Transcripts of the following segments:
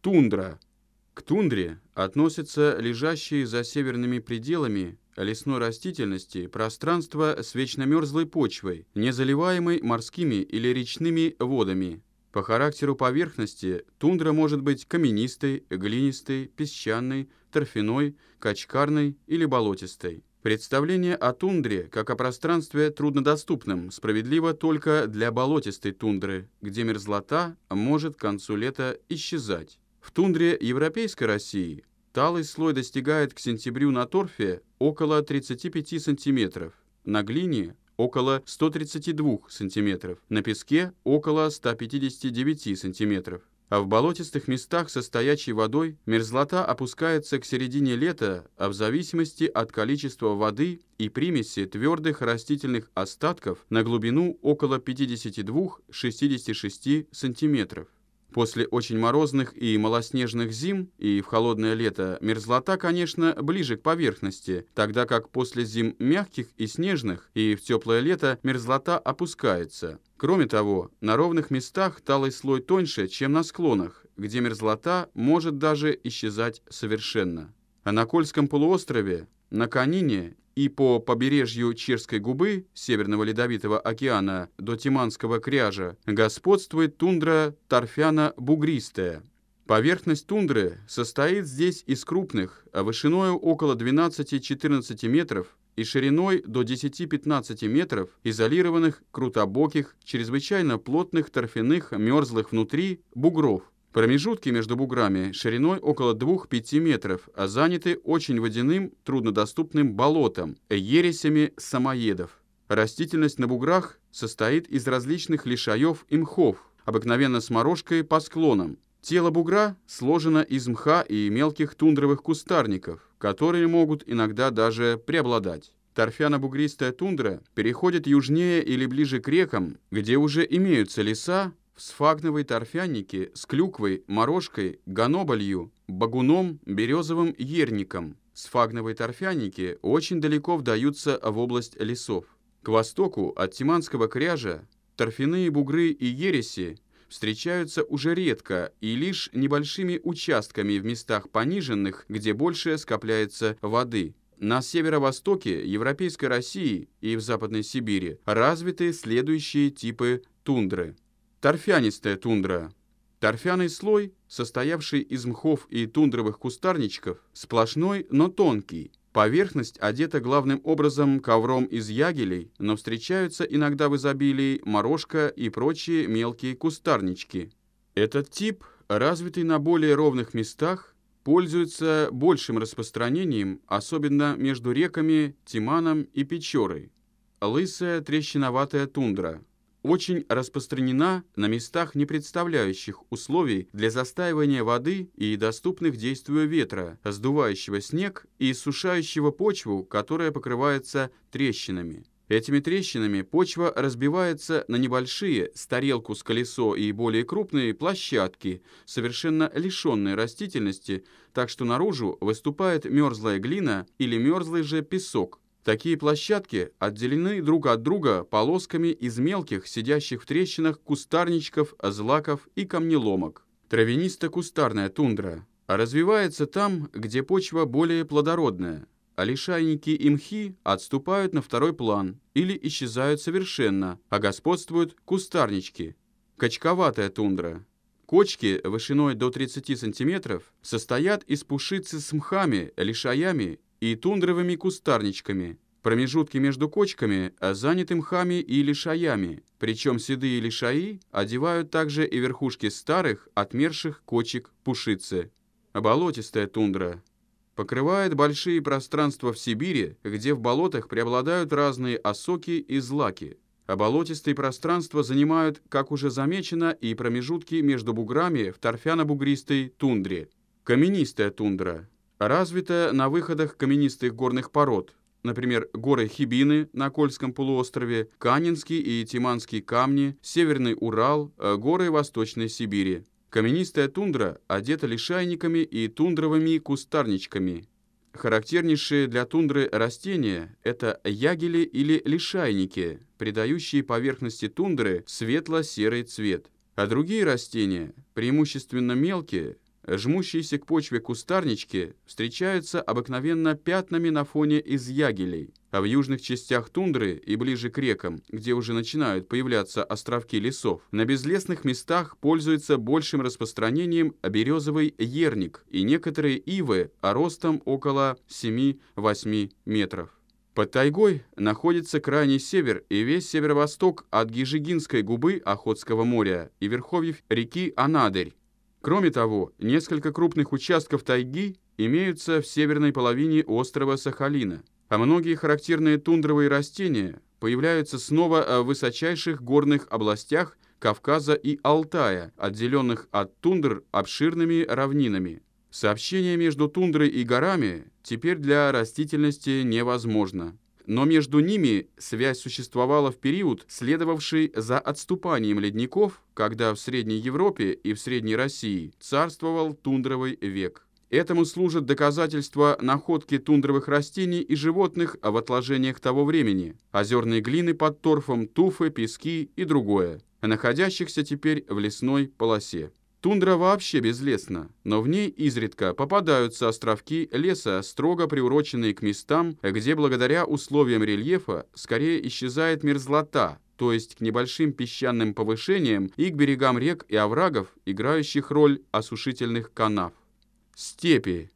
Тундра. К тундре относятся лежащие за северными пределами лесной растительности пространство с вечномерзлой почвой, не заливаемой морскими или речными водами. По характеру поверхности тундра может быть каменистой, глинистой, песчаной, торфяной, качкарной или болотистой. Представление о тундре как о пространстве труднодоступном справедливо только для болотистой тундры, где мерзлота может к концу лета исчезать. В тундре Европейской России талый слой достигает к сентябрю на торфе около 35 см, на глине около 132 см, на песке около 159 см. А в болотистых местах со стоячей водой мерзлота опускается к середине лета, а в зависимости от количества воды и примеси твердых растительных остатков на глубину около 52-66 сантиметров. После очень морозных и малоснежных зим и в холодное лето мерзлота, конечно, ближе к поверхности, тогда как после зим мягких и снежных и в теплое лето мерзлота опускается. Кроме того, на ровных местах талый слой тоньше, чем на склонах, где мерзлота может даже исчезать совершенно. А на Кольском полуострове, на Канине и по побережью Черской губы Северного Ледовитого океана до Тиманского кряжа господствует тундра торфяно-бугристая. Поверхность тундры состоит здесь из крупных, а вышиною около 12-14 метров и шириной до 10-15 метров изолированных крутобоких, чрезвычайно плотных торфяных мерзлых внутри бугров – Промежутки между буграми шириной около 2-5 метров, а заняты очень водяным, труднодоступным болотом, ересями самоедов. Растительность на буграх состоит из различных лишаев и мхов, обыкновенно с морожкой по склонам. Тело бугра сложено из мха и мелких тундровых кустарников, которые могут иногда даже преобладать. Торфяно-бугристая тундра переходит южнее или ближе к рекам, где уже имеются леса, в сфагновой торфяннике с клюквой, морожкой, ганоболью, багуном, березовым ерником. Сфагновые торфяники очень далеко вдаются в область лесов. К востоку от Тиманского кряжа торфяные бугры и ереси встречаются уже редко и лишь небольшими участками в местах пониженных, где больше скопляется воды. На северо-востоке Европейской России и в Западной Сибири развиты следующие типы тундры. Торфянистая тундра. Торфяный слой, состоявший из мхов и тундровых кустарничков, сплошной, но тонкий. Поверхность одета главным образом ковром из ягелей, но встречаются иногда в изобилии морожка и прочие мелкие кустарнички. Этот тип, развитый на более ровных местах, пользуется большим распространением, особенно между реками Тиманом и Печорой. Лысая трещиноватая тундра – очень распространена на местах, не представляющих условий для застаивания воды и доступных действию ветра, сдувающего снег и сушающего почву, которая покрывается трещинами. Этими трещинами почва разбивается на небольшие, с тарелку с колесо и более крупные площадки, совершенно лишенные растительности, так что наружу выступает мерзлая глина или мерзлый же песок, Такие площадки отделены друг от друга полосками из мелких, сидящих в трещинах кустарничков, злаков и камнеломок. Травянисто-кустарная тундра развивается там, где почва более плодородная, а лишайники и мхи отступают на второй план или исчезают совершенно, а господствуют кустарнички. Качковатая тундра. Кочки вышиной до 30 см состоят из пушицы с мхами, лишаями и тундровыми кустарничками. Промежутки между кочками заняты мхами и лишаями, причем седые лишаи одевают также и верхушки старых, отмерших кочек пушицы. Болотистая тундра покрывает большие пространства в Сибири, где в болотах преобладают разные осоки и злаки. А болотистые пространства занимают, как уже замечено, и промежутки между буграми в торфяно-бугристой тундре. Каменистая тундра развита на выходах каменистых горных пород, например, горы Хибины на Кольском полуострове, Канинские и Тиманские камни, Северный Урал, э, горы Восточной Сибири. Каменистая тундра одета лишайниками и тундровыми кустарничками. Характернейшие для тундры растения – это ягели или лишайники, придающие поверхности тундры светло-серый цвет. А другие растения, преимущественно мелкие, жмущиеся к почве кустарнички встречаются обыкновенно пятнами на фоне из ягелей, а в южных частях тундры и ближе к рекам, где уже начинают появляться островки лесов, на безлесных местах пользуется большим распространением березовый ерник и некоторые ивы ростом около 7-8 метров. Под тайгой находится крайний север и весь северо-восток от Гижигинской губы Охотского моря и верховьев реки Анадырь. Кроме того, несколько крупных участков тайги имеются в северной половине острова Сахалина, а многие характерные тундровые растения появляются снова в высочайших горных областях Кавказа и Алтая, отделенных от тундр обширными равнинами. Сообщение между тундрой и горами теперь для растительности невозможно. Но между ними связь существовала в период, следовавший за отступанием ледников, когда в Средней Европе и в Средней России царствовал тундровый век. Этому служат доказательства находки тундровых растений и животных в отложениях того времени, озерные глины под торфом, туфы, пески и другое, находящихся теперь в лесной полосе. Тундра вообще безлесна, но в ней изредка попадаются островки леса, строго приуроченные к местам, где благодаря условиям рельефа скорее исчезает мерзлота, то есть к небольшим песчаным повышениям и к берегам рек и оврагов, играющих роль осушительных канав. Степи.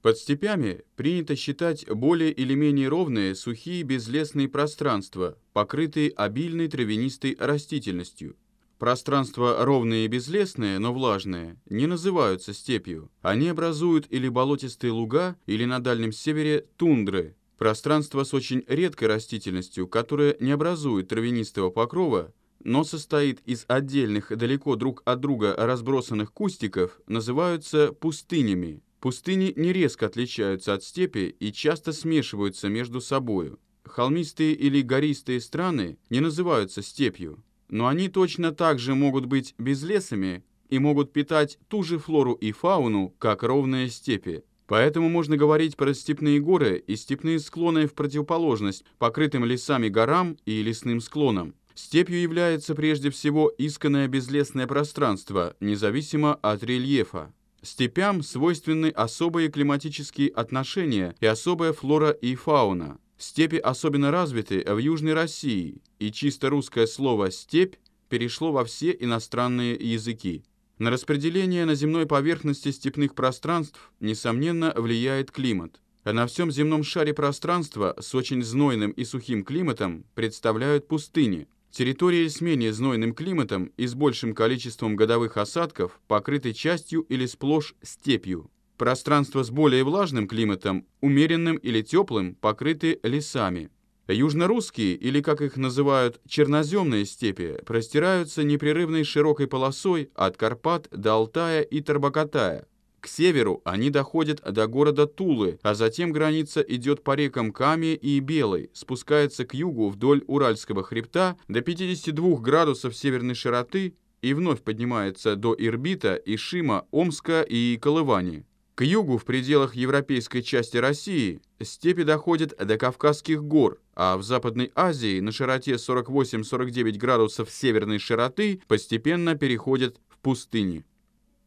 Под степями принято считать более или менее ровные сухие безлесные пространства, покрытые обильной травянистой растительностью, Пространства ровные и безлесные, но влажные, не называются степью. Они образуют или болотистые луга, или на Дальнем Севере тундры. Пространство с очень редкой растительностью, которое не образует травянистого покрова, но состоит из отдельных далеко друг от друга разбросанных кустиков, называются пустынями. Пустыни не резко отличаются от степи и часто смешиваются между собою. Холмистые или гористые страны не называются степью, но они точно так же могут быть безлесами и могут питать ту же флору и фауну, как ровные степи. Поэтому можно говорить про степные горы и степные склоны в противоположность покрытым лесами горам и лесным склонам. Степью является прежде всего исканное безлесное пространство, независимо от рельефа. Степям свойственны особые климатические отношения и особая флора и фауна. Степи особенно развиты в Южной России, и чисто русское слово «степь» перешло во все иностранные языки. На распределение на земной поверхности степных пространств, несомненно, влияет климат. На всем земном шаре пространства с очень знойным и сухим климатом представляют пустыни. Территории с менее знойным климатом и с большим количеством годовых осадков покрыты частью или сплошь степью. Пространства с более влажным климатом, умеренным или теплым, покрыты лесами. Южнорусские, или как их называют, черноземные степи, простираются непрерывной широкой полосой от Карпат до Алтая и Тарбакатая. К северу они доходят до города Тулы, а затем граница идет по рекам Каме и Белой, спускается к югу вдоль Уральского хребта до 52 градусов северной широты и вновь поднимается до Ирбита, Ишима, Омска и Колывани. К югу, в пределах европейской части России, степи доходят до Кавказских гор, а в Западной Азии на широте 48-49 градусов северной широты постепенно переходят в пустыни.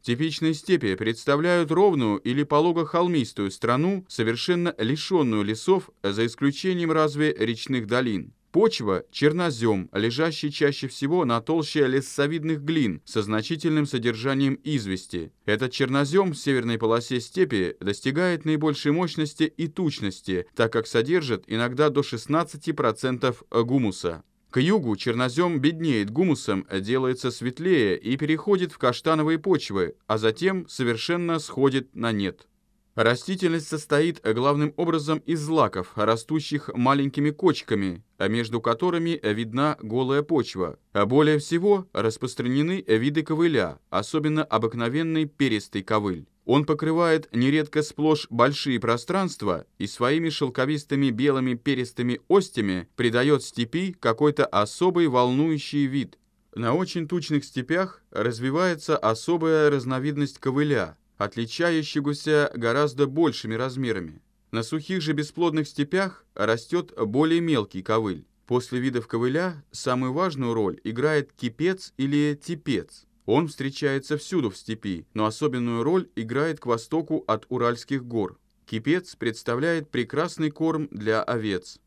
Типичные степи представляют ровную или полого-холмистую страну, совершенно лишенную лесов, за исключением разве речных долин. Почва – чернозем, лежащий чаще всего на толще лесовидных глин со значительным содержанием извести. Этот чернозем в северной полосе степи достигает наибольшей мощности и тучности, так как содержит иногда до 16% гумуса. К югу чернозем беднеет гумусом, делается светлее и переходит в каштановые почвы, а затем совершенно сходит на нет. Растительность состоит главным образом из злаков, растущих маленькими кочками, а между которыми видна голая почва. А более всего распространены виды ковыля, особенно обыкновенный перистый ковыль. Он покрывает нередко сплошь большие пространства и своими шелковистыми белыми перистыми остями придает степи какой-то особый волнующий вид. На очень тучных степях развивается особая разновидность ковыля – отличающегося гораздо большими размерами. На сухих же бесплодных степях растет более мелкий ковыль. После видов ковыля самую важную роль играет кипец или типец. Он встречается всюду в степи, но особенную роль играет к востоку от Уральских гор. Кипец представляет прекрасный корм для овец.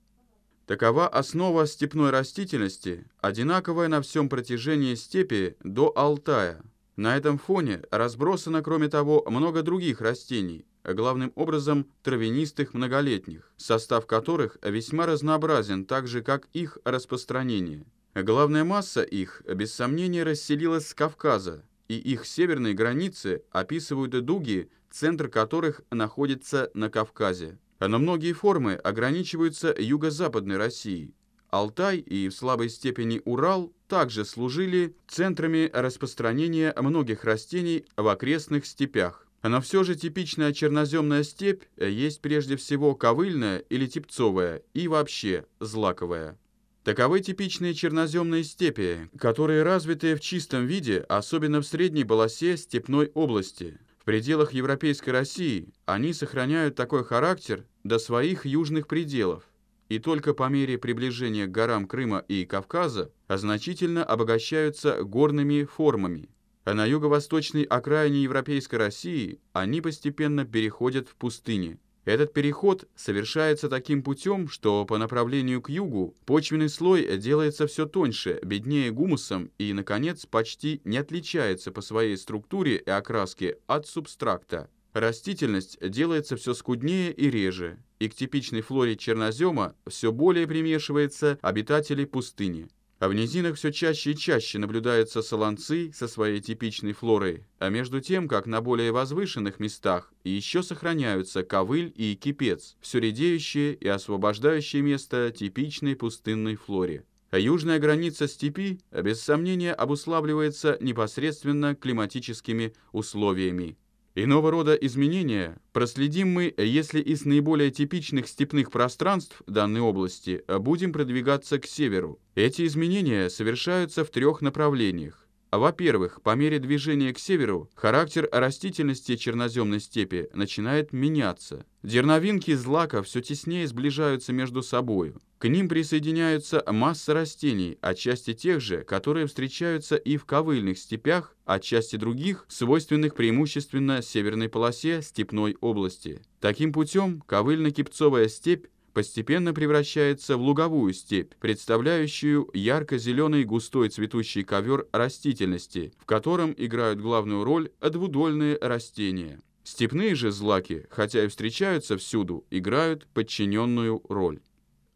Такова основа степной растительности, одинаковая на всем протяжении степи до Алтая. На этом фоне разбросано, кроме того, много других растений, главным образом травянистых многолетних, состав которых весьма разнообразен, так же, как их распространение. Главная масса их, без сомнения, расселилась с Кавказа, и их северные границы описывают дуги, центр которых находится на Кавказе. Но многие формы ограничиваются юго-западной Россией. Алтай и в слабой степени Урал также служили центрами распространения многих растений в окрестных степях. Но все же типичная черноземная степь есть прежде всего ковыльная или типцовая и вообще злаковая. Таковы типичные черноземные степи, которые развиты в чистом виде, особенно в средней полосе степной области. В пределах Европейской России они сохраняют такой характер до своих южных пределов, и только по мере приближения к горам Крыма и Кавказа значительно обогащаются горными формами, а на юго-восточной окраине Европейской России они постепенно переходят в пустыни. Этот переход совершается таким путем, что по направлению к югу почвенный слой делается все тоньше, беднее гумусом и, наконец, почти не отличается по своей структуре и окраске от субстракта. Растительность делается все скуднее и реже, и к типичной флоре чернозема все более примешивается обитателей пустыни. А в низинах все чаще и чаще наблюдаются солонцы со своей типичной флорой, а между тем, как на более возвышенных местах еще сохраняются ковыль и кипец, все редеющие и освобождающие место типичной пустынной флоре. А южная граница степи, без сомнения, обуславливается непосредственно климатическими условиями. Иного рода изменения проследим мы, если из наиболее типичных степных пространств данной области будем продвигаться к северу. Эти изменения совершаются в трех направлениях. Во-первых, по мере движения к северу характер растительности черноземной степи начинает меняться. Дерновинки злака все теснее сближаются между собой. К ним присоединяются масса растений, отчасти тех же, которые встречаются и в ковыльных степях, отчасти других, свойственных преимущественно северной полосе степной области. Таким путем ковыльно-кипцовая степь постепенно превращается в луговую степь, представляющую ярко-зеленый густой цветущий ковер растительности, в котором играют главную роль двудольные растения. Степные же злаки, хотя и встречаются всюду, играют подчиненную роль.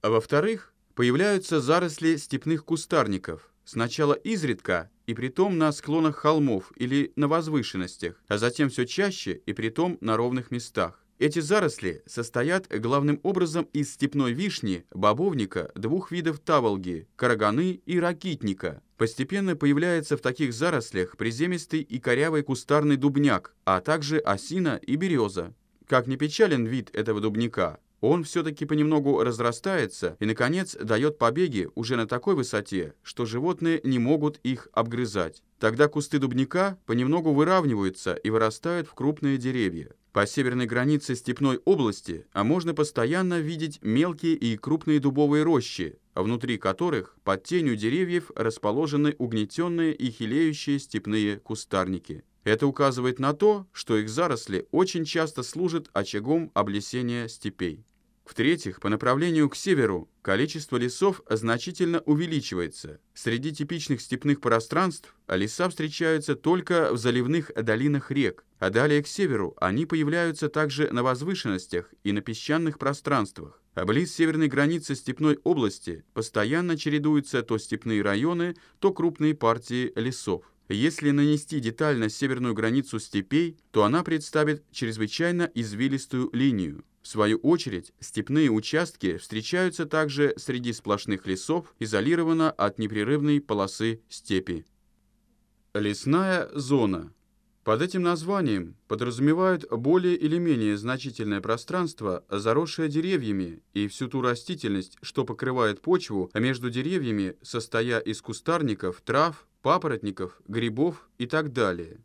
А во-вторых, появляются заросли степных кустарников, сначала изредка и притом на склонах холмов или на возвышенностях, а затем все чаще и притом на ровных местах. Эти заросли состоят главным образом из степной вишни, бобовника, двух видов таволги, караганы и ракитника. Постепенно появляется в таких зарослях приземистый и корявый кустарный дубняк, а также осина и береза. Как не печален вид этого дубника, он все-таки понемногу разрастается и, наконец, дает побеги уже на такой высоте, что животные не могут их обгрызать. Тогда кусты дубника понемногу выравниваются и вырастают в крупные деревья. По северной границе степной области а можно постоянно видеть мелкие и крупные дубовые рощи, внутри которых под тенью деревьев расположены угнетенные и хилеющие степные кустарники. Это указывает на то, что их заросли очень часто служат очагом облесения степей. В-третьих, по направлению к северу количество лесов значительно увеличивается. Среди типичных степных пространств леса встречаются только в заливных долинах рек, а далее к северу они появляются также на возвышенностях и на песчаных пространствах. А близ северной границы степной области постоянно чередуются то степные районы, то крупные партии лесов. Если нанести детально северную границу степей, то она представит чрезвычайно извилистую линию. В свою очередь, степные участки встречаются также среди сплошных лесов, изолированно от непрерывной полосы степи. Лесная зона. Под этим названием подразумевают более или менее значительное пространство, заросшее деревьями, и всю ту растительность, что покрывает почву, а между деревьями состоя из кустарников, трав, папоротников, грибов и так далее.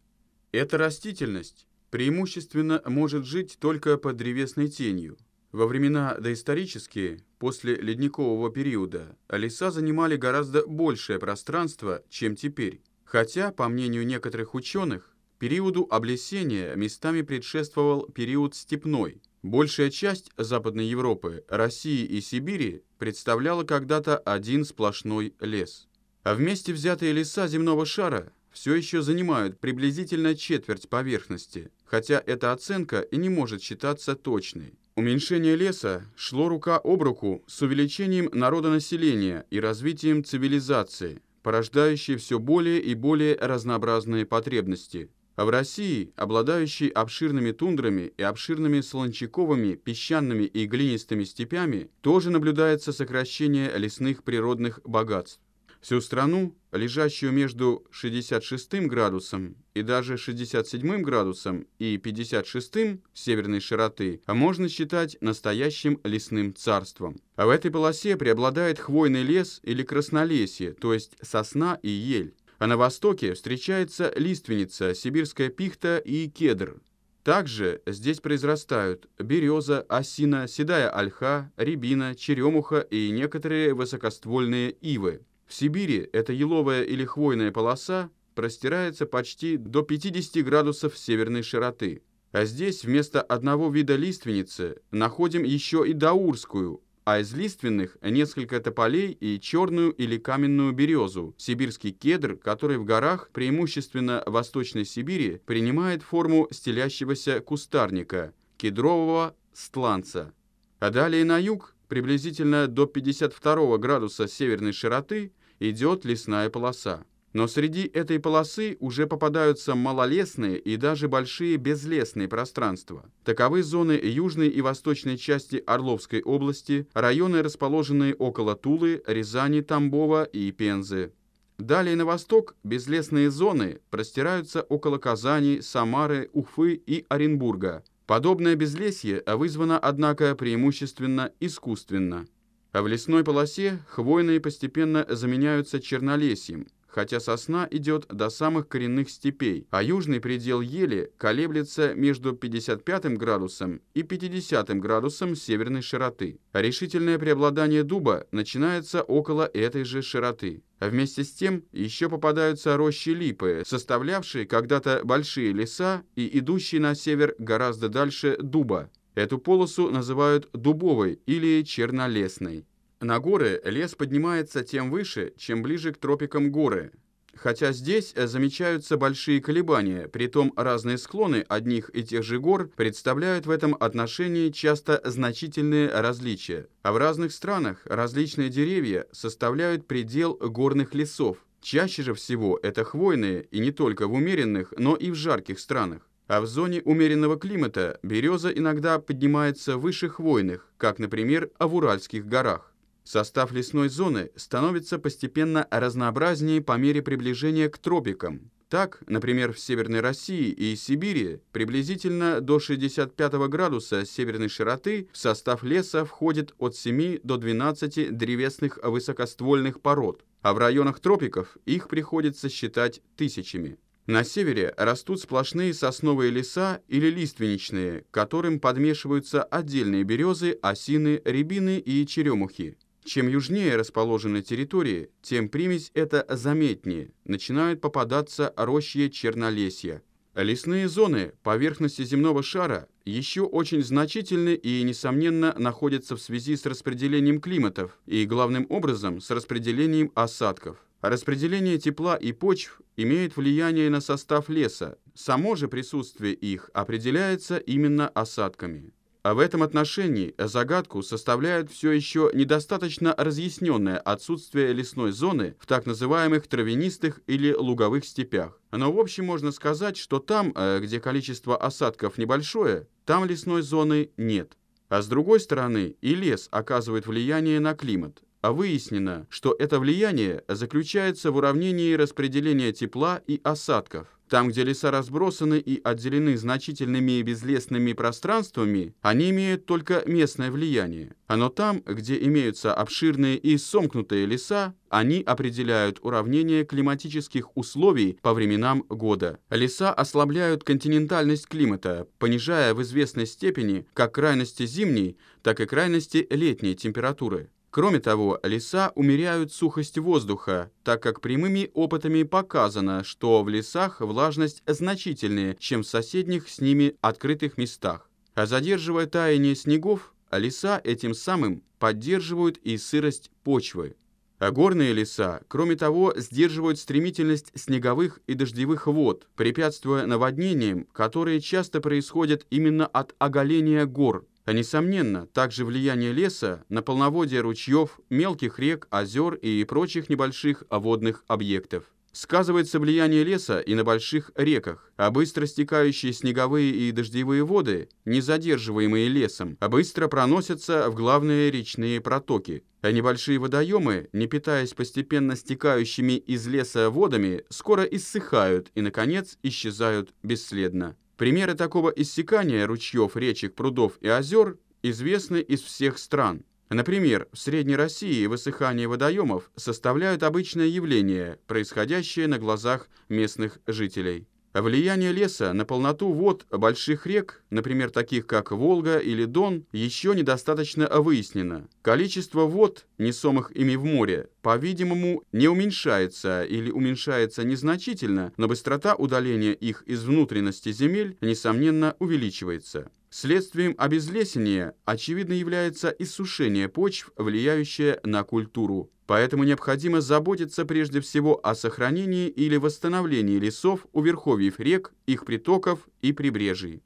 Эта растительность преимущественно может жить только под древесной тенью. Во времена доисторические, после ледникового периода, леса занимали гораздо большее пространство, чем теперь. Хотя, по мнению некоторых ученых, периоду облесения местами предшествовал период степной. Большая часть Западной Европы, России и Сибири представляла когда-то один сплошной лес. А вместе взятые леса земного шара все еще занимают приблизительно четверть поверхности, хотя эта оценка и не может считаться точной. Уменьшение леса шло рука об руку с увеличением народонаселения и развитием цивилизации – порождающие все более и более разнообразные потребности. А в России, обладающей обширными тундрами и обширными солончаковыми, песчаными и глинистыми степями, тоже наблюдается сокращение лесных природных богатств. Всю страну, лежащую между 66 градусом и даже 67 градусом и 56 северной широты, можно считать настоящим лесным царством. А в этой полосе преобладает хвойный лес или краснолесье, то есть сосна и ель. А на востоке встречается лиственница, сибирская пихта и кедр. Также здесь произрастают береза, осина, седая ольха, рябина, черемуха и некоторые высокоствольные ивы. В Сибири эта еловая или хвойная полоса простирается почти до 50 градусов северной широты. А здесь вместо одного вида лиственницы находим еще и даурскую, а из лиственных несколько тополей и черную или каменную березу, сибирский кедр, который в горах, преимущественно Восточной Сибири, принимает форму стелящегося кустарника, кедрового стланца. А далее на юг, приблизительно до 52 градуса северной широты, идет лесная полоса. Но среди этой полосы уже попадаются малолесные и даже большие безлесные пространства. Таковы зоны южной и восточной части Орловской области, районы, расположенные около Тулы, Рязани, Тамбова и Пензы. Далее на восток безлесные зоны простираются около Казани, Самары, Уфы и Оренбурга. Подобное безлесье вызвано, однако, преимущественно искусственно. А в лесной полосе хвойные постепенно заменяются чернолесьем, хотя сосна идет до самых коренных степей, а южный предел ели колеблется между 55 градусом и 50 градусом северной широты. Решительное преобладание дуба начинается около этой же широты. Вместе с тем еще попадаются рощи липы, составлявшие когда-то большие леса и идущие на север гораздо дальше дуба. Эту полосу называют дубовой или чернолесной. На горы лес поднимается тем выше, чем ближе к тропикам горы. Хотя здесь замечаются большие колебания, притом разные склоны одних и тех же гор представляют в этом отношении часто значительные различия. А в разных странах различные деревья составляют предел горных лесов. Чаще же всего это хвойные, и не только в умеренных, но и в жарких странах. А в зоне умеренного климата береза иногда поднимается выше хвойных, как, например, в Уральских горах. Состав лесной зоны становится постепенно разнообразнее по мере приближения к тропикам. Так, например, в Северной России и Сибири приблизительно до 65 градуса северной широты в состав леса входит от 7 до 12 древесных высокоствольных пород, а в районах тропиков их приходится считать тысячами. На севере растут сплошные сосновые леса или лиственничные, к которым подмешиваются отдельные березы, осины, рябины и черемухи. Чем южнее расположены территории, тем примесь это заметнее, начинают попадаться рощье чернолесья. Лесные зоны поверхности земного шара еще очень значительны и, несомненно, находятся в связи с распределением климатов и, главным образом, с распределением осадков. Распределение тепла и почв имеет влияние на состав леса. Само же присутствие их определяется именно осадками. А в этом отношении загадку составляет все еще недостаточно разъясненное отсутствие лесной зоны в так называемых травянистых или луговых степях. Но в общем можно сказать, что там, э, где количество осадков небольшое, там лесной зоны нет. А с другой стороны, и лес оказывает влияние на климат а выяснено, что это влияние заключается в уравнении распределения тепла и осадков. Там, где леса разбросаны и отделены значительными безлесными пространствами, они имеют только местное влияние. Но там, где имеются обширные и сомкнутые леса, они определяют уравнение климатических условий по временам года. Леса ослабляют континентальность климата, понижая в известной степени как крайности зимней, так и крайности летней температуры. Кроме того, леса умеряют сухость воздуха, так как прямыми опытами показано, что в лесах влажность значительнее, чем в соседних с ними открытых местах. А задерживая таяние снегов, леса этим самым поддерживают и сырость почвы. А горные леса, кроме того, сдерживают стремительность снеговых и дождевых вод, препятствуя наводнениям, которые часто происходят именно от оголения гор, а несомненно, также влияние леса на полноводие ручьев, мелких рек, озер и прочих небольших водных объектов. Сказывается влияние леса и на больших реках, а быстро стекающие снеговые и дождевые воды, не задерживаемые лесом, а быстро проносятся в главные речные протоки, а небольшие водоемы, не питаясь постепенно стекающими из леса водами, скоро иссыхают и, наконец, исчезают бесследно. Примеры такого иссякания ручьев, речек, прудов и озер известны из всех стран. Например, в Средней России высыхание водоемов составляют обычное явление, происходящее на глазах местных жителей. Влияние леса на полноту вод больших рек, например, таких как Волга или Дон, еще недостаточно выяснено. Количество вод, несомых ими в море, по-видимому, не уменьшается или уменьшается незначительно, но быстрота удаления их из внутренности земель, несомненно, увеличивается. Следствием обезлесения, очевидно, является иссушение почв, влияющее на культуру. Поэтому необходимо заботиться прежде всего о сохранении или восстановлении лесов у верховьев рек, их притоков и прибрежий.